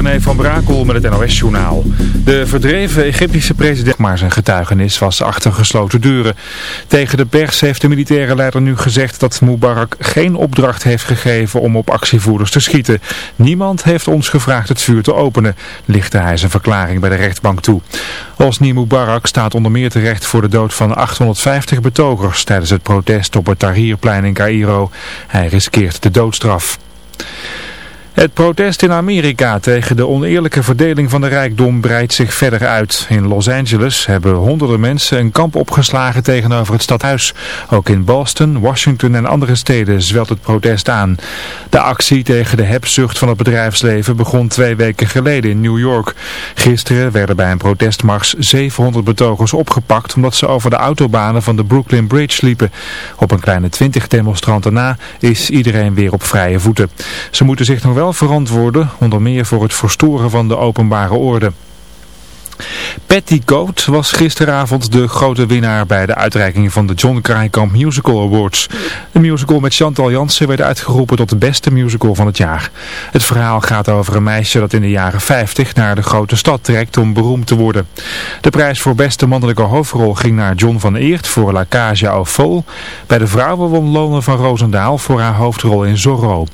Van Brakel met het NOS-journaal. De verdreven Egyptische president, maar zijn getuigenis was achter gesloten deuren. Tegen de pers heeft de militaire leider nu gezegd dat Mubarak geen opdracht heeft gegeven om op actievoerders te schieten. Niemand heeft ons gevraagd het vuur te openen, lichtte hij zijn verklaring bij de rechtbank toe. Osni Mubarak staat onder meer terecht voor de dood van 850 betogers tijdens het protest op het Tahrirplein in Cairo. Hij riskeert de doodstraf. Het protest in Amerika tegen de oneerlijke verdeling van de rijkdom breidt zich verder uit. In Los Angeles hebben honderden mensen een kamp opgeslagen tegenover het stadhuis. Ook in Boston, Washington en andere steden zwelt het protest aan. De actie tegen de hebzucht van het bedrijfsleven begon twee weken geleden in New York. Gisteren werden bij een protestmars 700 betogers opgepakt omdat ze over de autobanen van de Brooklyn Bridge liepen. Op een kleine 20 demonstranten na is iedereen weer op vrije voeten. Ze moeten zich nog wel verantwoorden, onder meer voor het verstoren van de openbare orde. Petticoat was gisteravond de grote winnaar bij de uitreiking van de John Kraaikamp Musical Awards. De musical met Chantal Jansen werd uitgeroepen tot de beste musical van het jaar. Het verhaal gaat over een meisje dat in de jaren 50 naar de grote stad trekt om beroemd te worden. De prijs voor beste mannelijke hoofdrol ging naar John van Eert voor La Cage au Vol. Bij de vrouwen won Lone van Roosendaal voor haar hoofdrol in Zorro.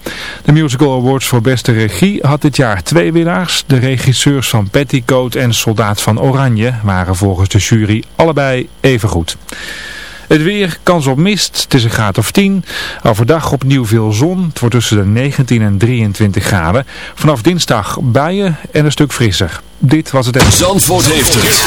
De Musical Awards voor beste regie had dit jaar twee winnaars. De regisseurs van Petticoat en Soldaat van Oranje waren volgens de jury allebei even goed. Het weer, kans op mist, het is een graad of 10. Overdag opnieuw veel zon, het wordt tussen de 19 en 23 graden. Vanaf dinsdag buien en een stuk frisser. Dit was het... Zandvoort heeft het.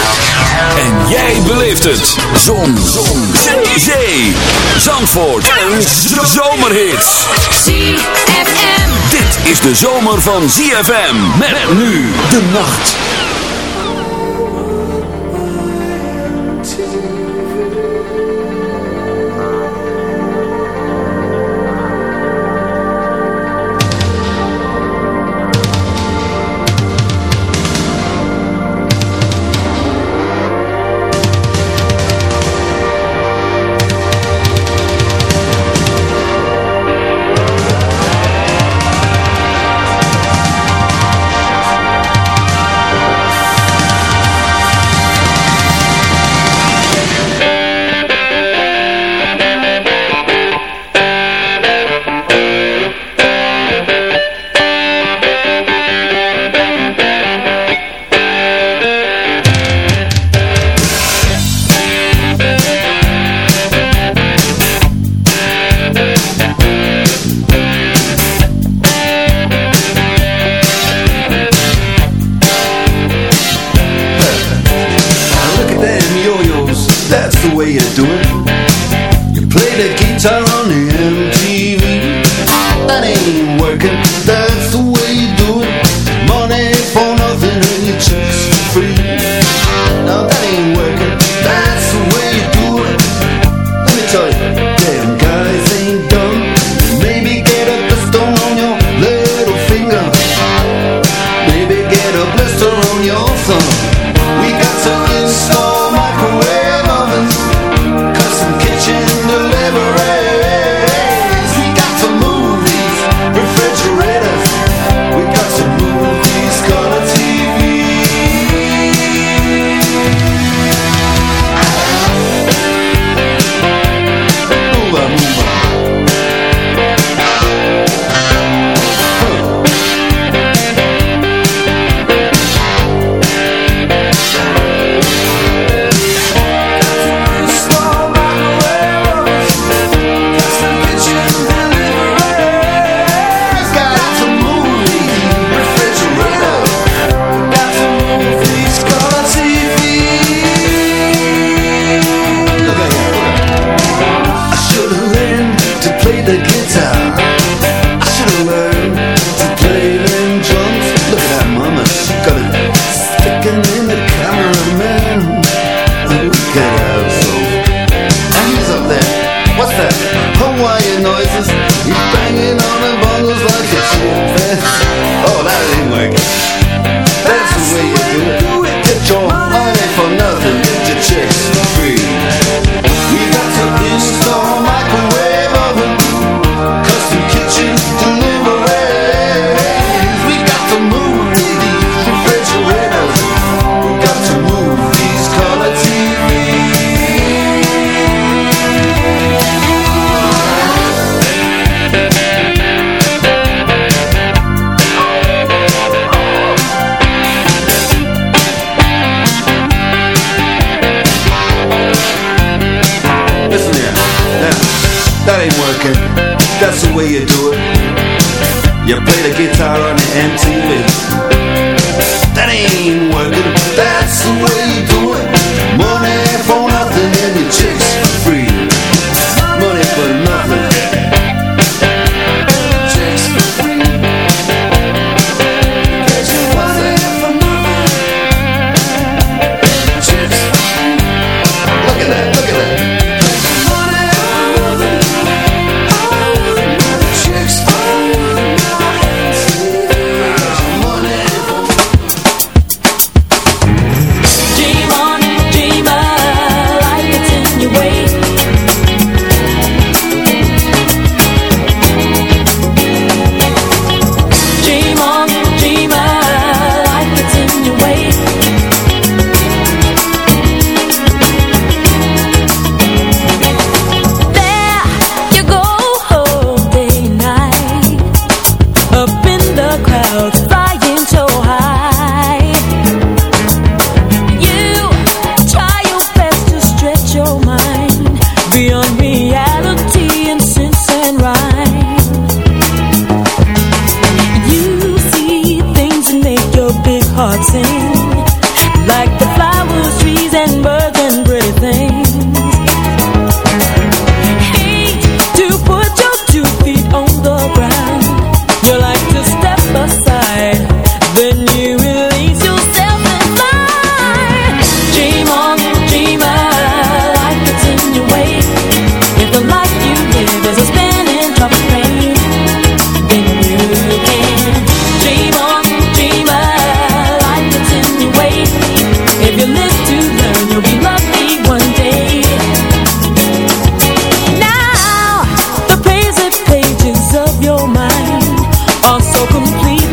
En jij beleeft het. Zon. zon. Zee. Zee. Zandvoort. Een zomerhit. ZFM. Dit is de zomer van ZFM. Met nu de nacht.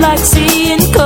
like seeing colors.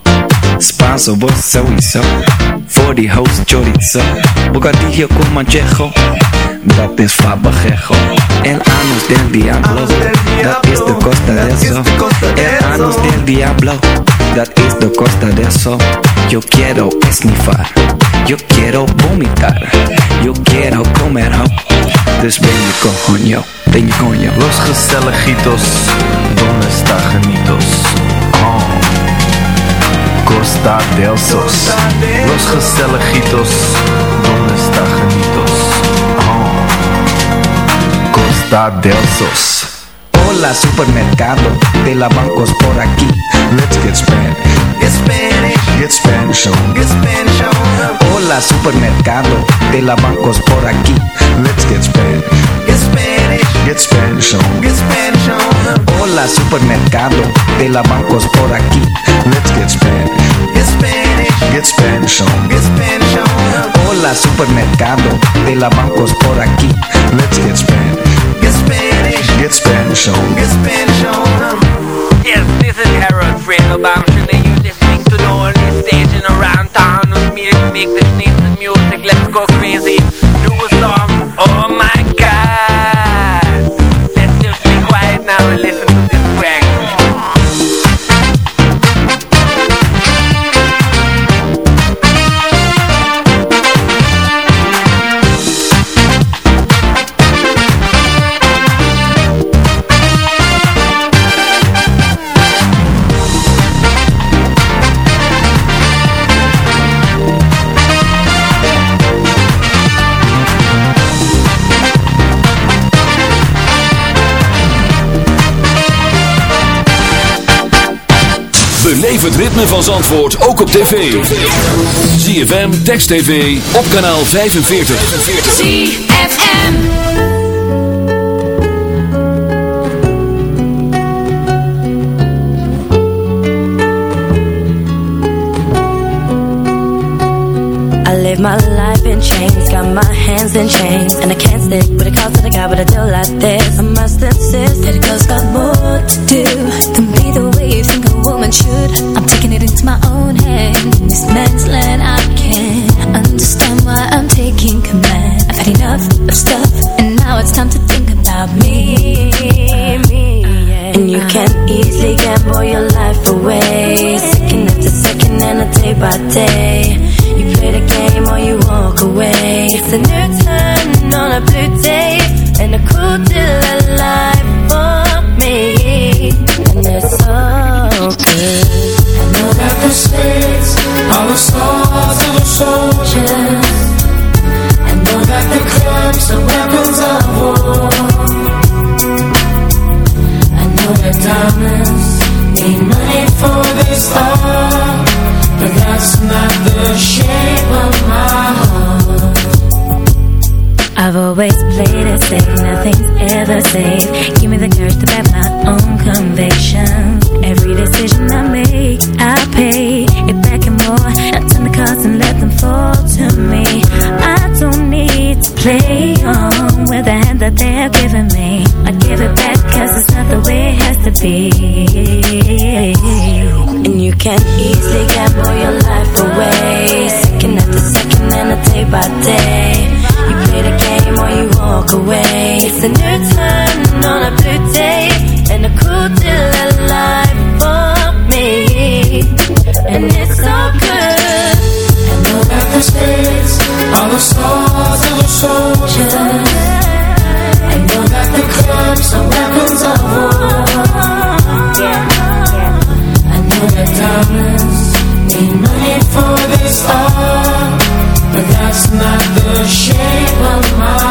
Spanso, vos sowieso. Voor die host chorizo. Bocadillo con manchejo. Dat is fabajejo. El anus del diablo. Dat is de costa de eso. El anus del diablo. Dat is de costa de eso. Yo quiero esnifar. Yo quiero vomitar. Yo quiero comer ho. Dus ben je. Ben je coño. Los gezelligitos, donde está genitos? Oh. Costa del. Los gezelligitos, donde está genitos? Oh. Costa del Sos. Hola supermercado de la bancos por aquí. Let's get Spanish. Get Spanish. Get Spanish on. Get Spanish on. Hola supermercado de la bancos por aquí. Let's get Spanish. Get Spanish. Get Spanish on. Get Spanish on. Hola supermercado de la bancos por aquí. Let's get Spanish. Get Spanish. Get Spanish on. Get Spanish on. Hola supermercado de la bancos por aquí. Let's get Spanish. Get Spanish. Get Spanish on. Get Spanish on. Yes, this is Harold Fredelbaum. Should you listening to the only station around town with me to make this nation music? Let's go crazy. Do a song. Oh my Beleef het ritme van Zandvoort ook op tv. ZFM, Text TV, op kanaal 45. ZFM. I live my life in chains, got my hands in chains, and I can't stick with a call to the guy with a deal like this. I must insist that a girl's got more to do think should. I'm taking it into my own hands. In this man's land, I can't understand why I'm taking command. I've had enough of stuff, and now it's time to think about me. me yeah. And you can easily gamble your life away, second after second and a day by day. You play the game or you walk away. It's a new turn on a blue day the swords of the soldiers. I know that the clubs are weapons of war. I know that diamonds need money for this art. But that's not the shape of my heart. I've always played it safe, nothing's ever safe. Give me the courage to back my own conviction. Every decision I make, I'll pay more. I turn the cards and let them fall to me. I don't need to play on with the hand that they're giving me. I give it back cause it's not the way it has to be. And you can easily gamble your life away. Second after second and a day by day. You play the game or you walk away. It's a new turn on a blue day and a cool deal of life for me. And it's. I know that the stars of the soldiers. I know that the clubs are weapons of war. I know that diamonds need money for this art, but that's not the shape of my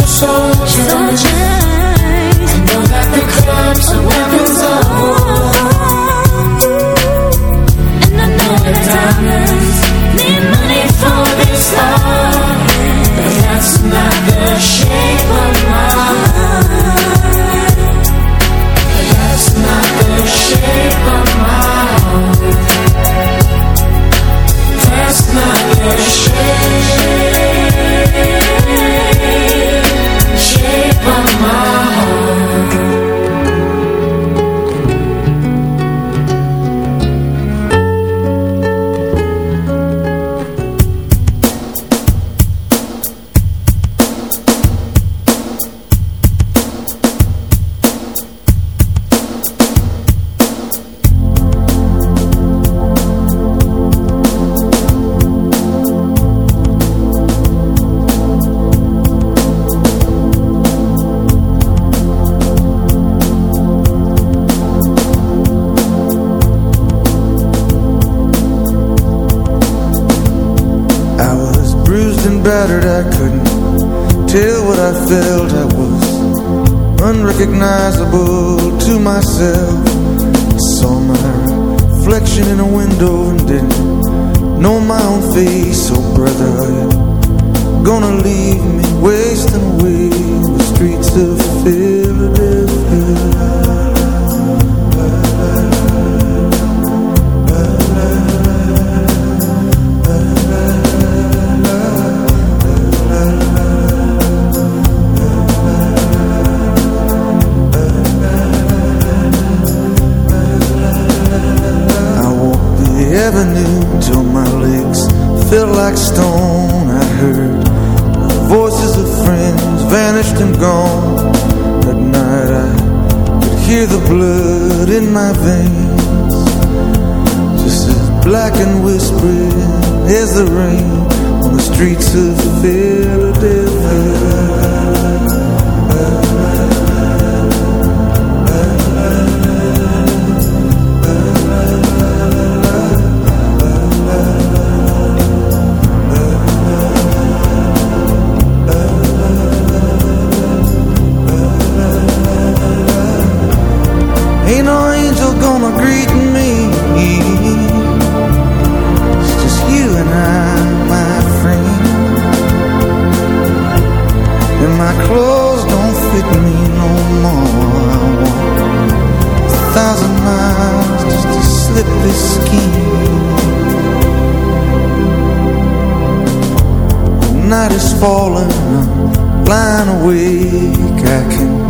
the soldiers. I know that the clubs are weapons of war. And I know that diamonds need money for this art. But that's not the shape of my heart. That's not the shape of my heart. That's not the shape Ain't no angel gonna greet me. It's just you and I, my friend. And my clothes don't fit me no more. I a thousand miles just to slip this skin. The night is falling, I'm lying awake. I can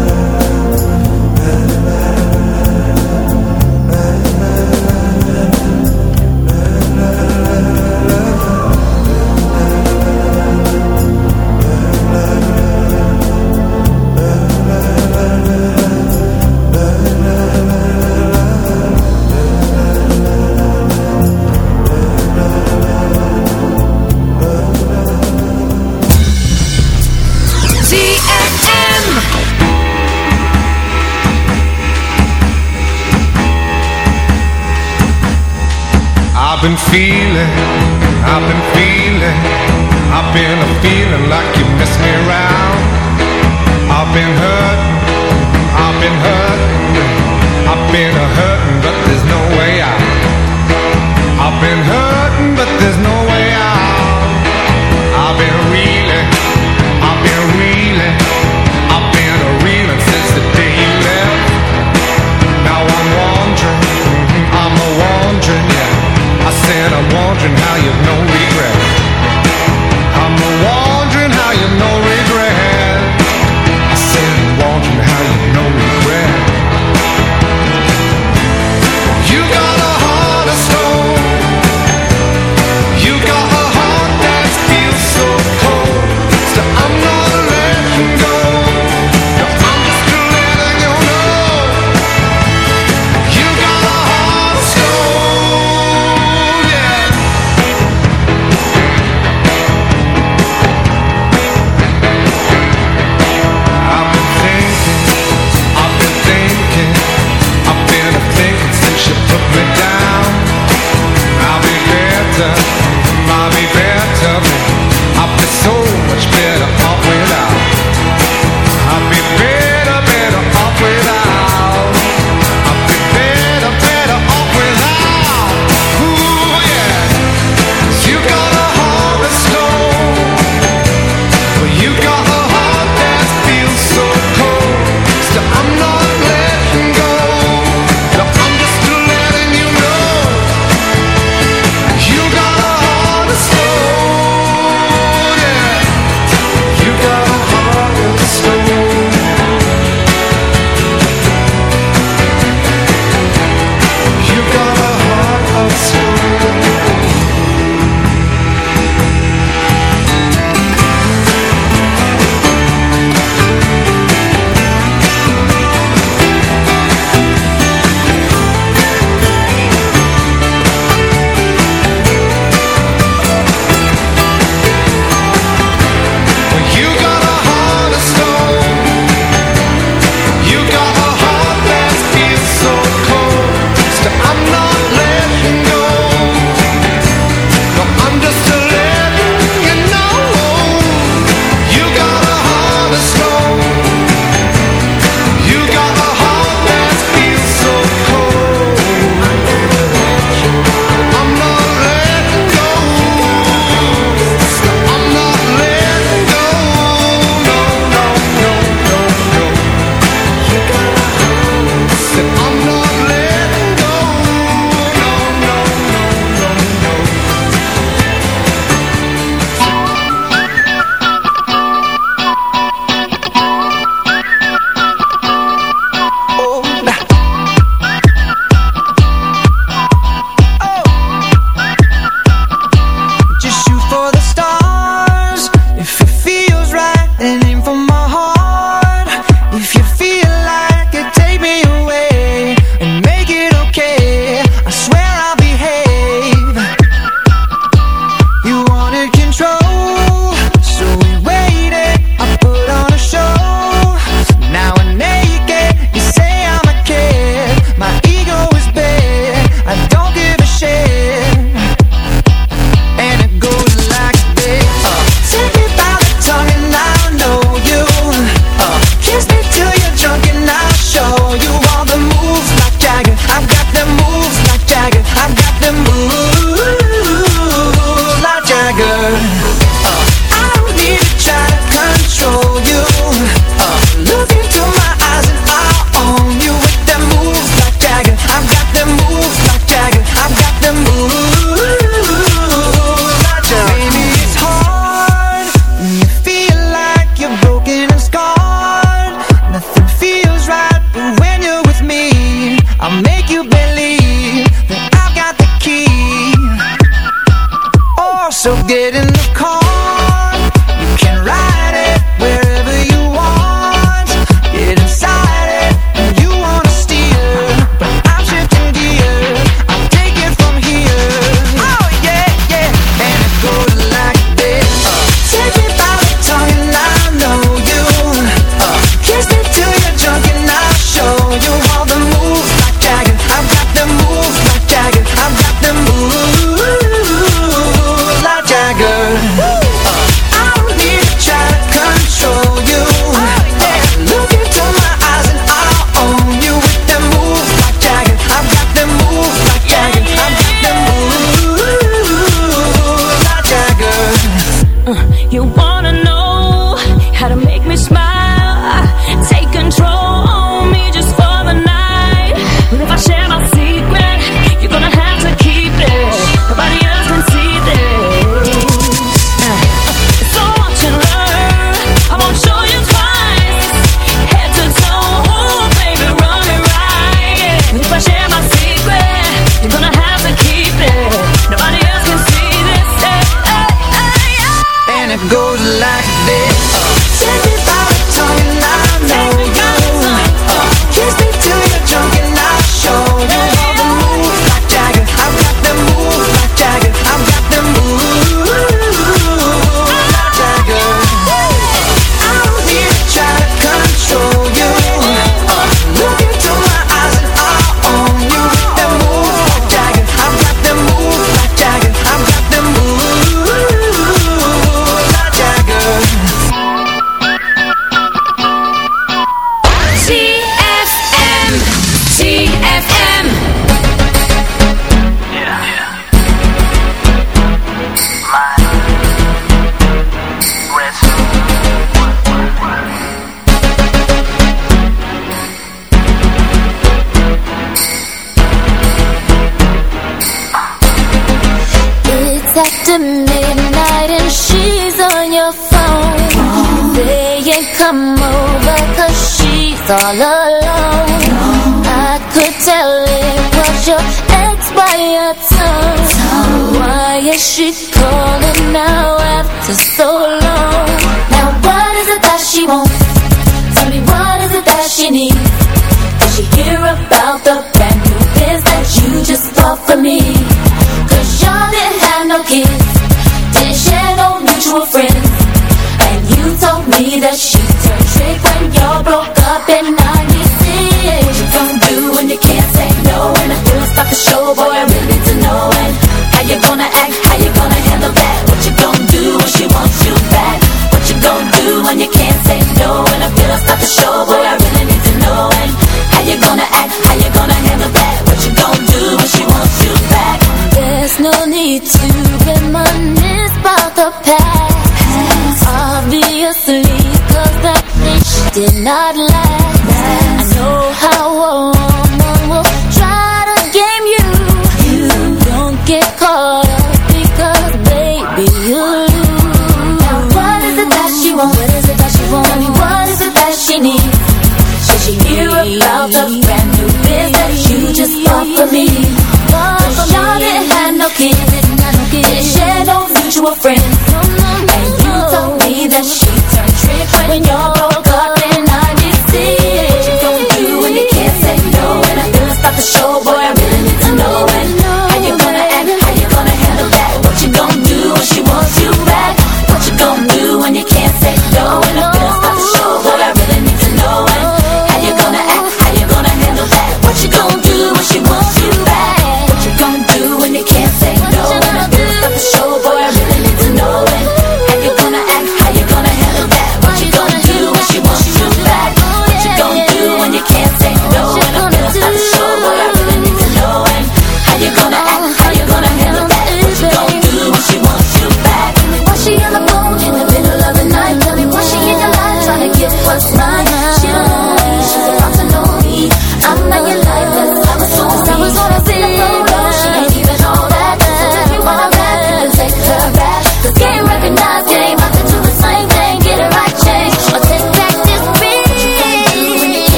todos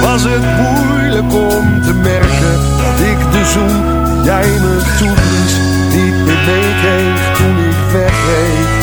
was het moeilijk om te merken dat ik de zoen jij me toeliet, niet meer kreeg toen ik wegreed.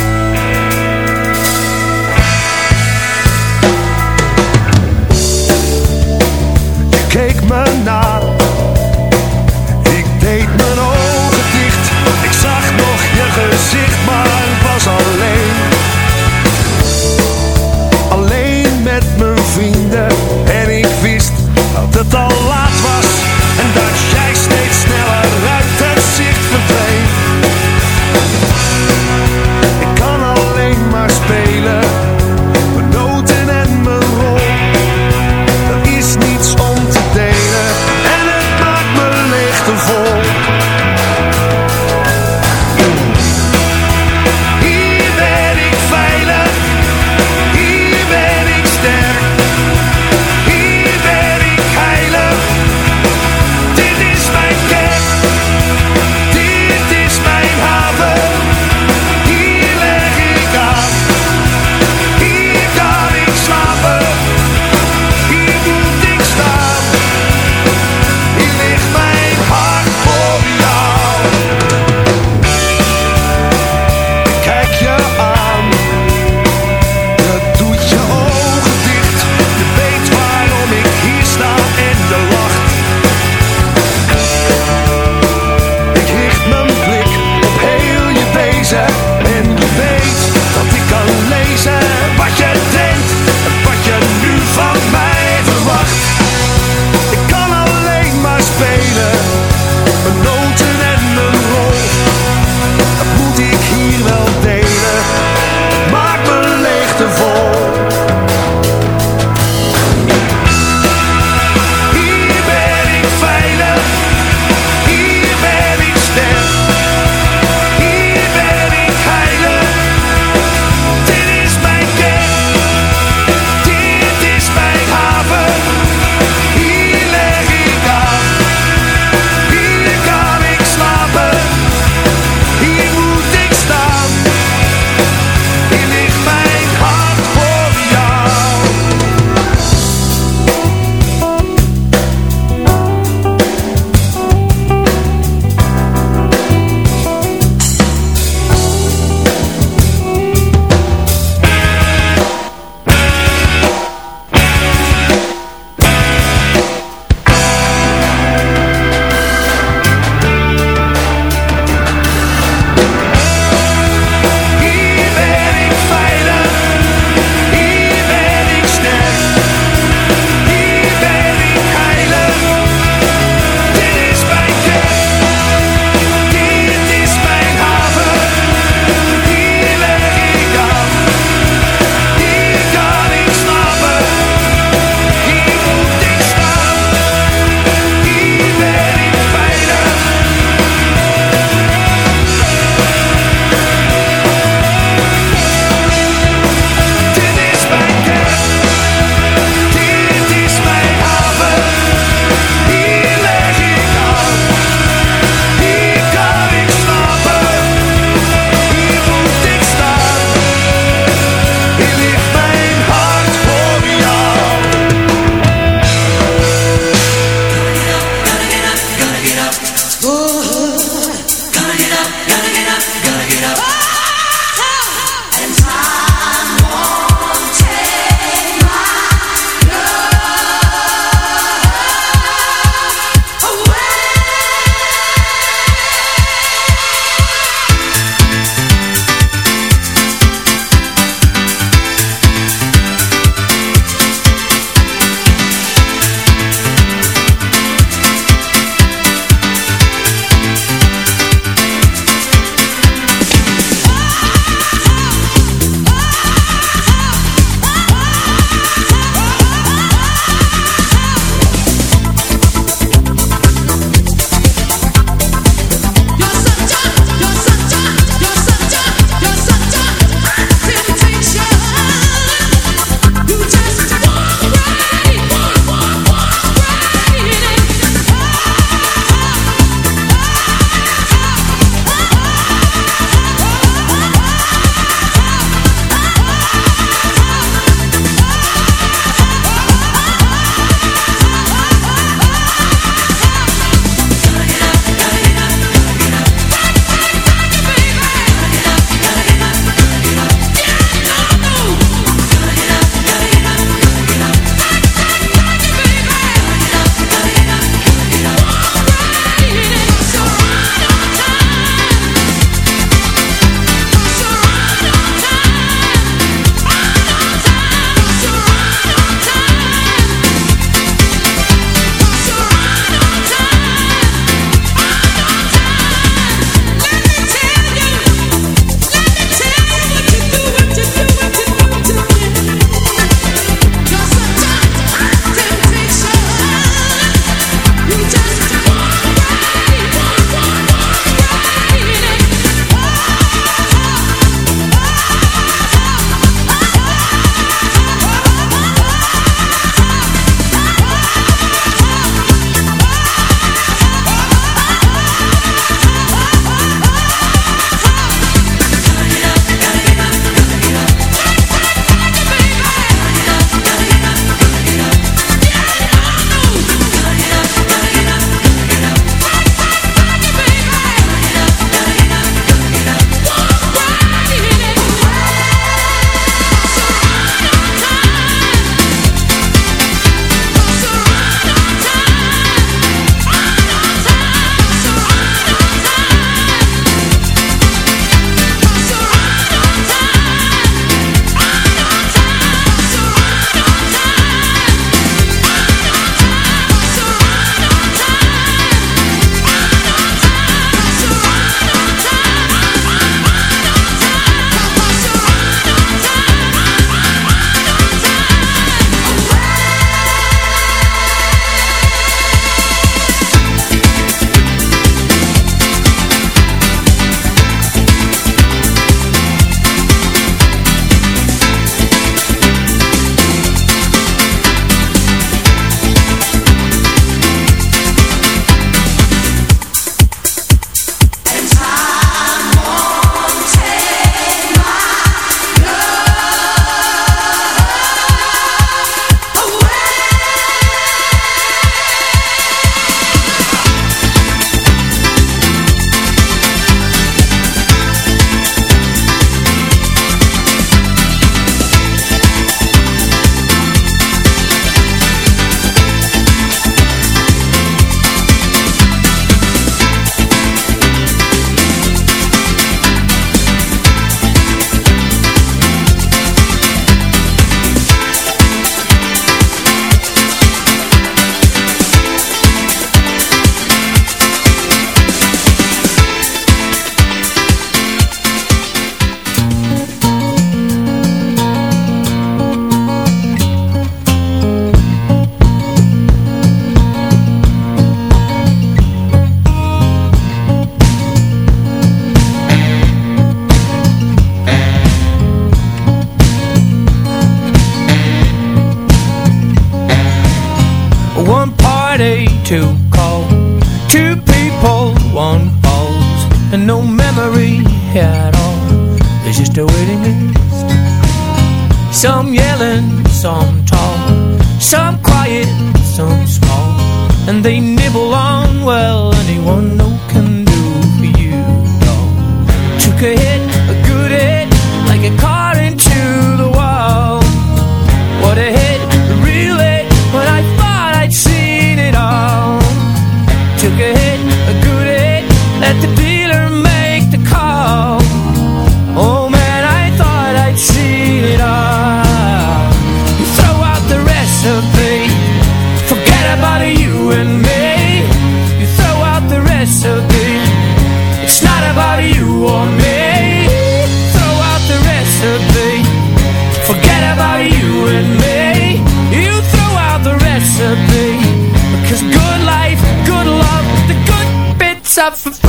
up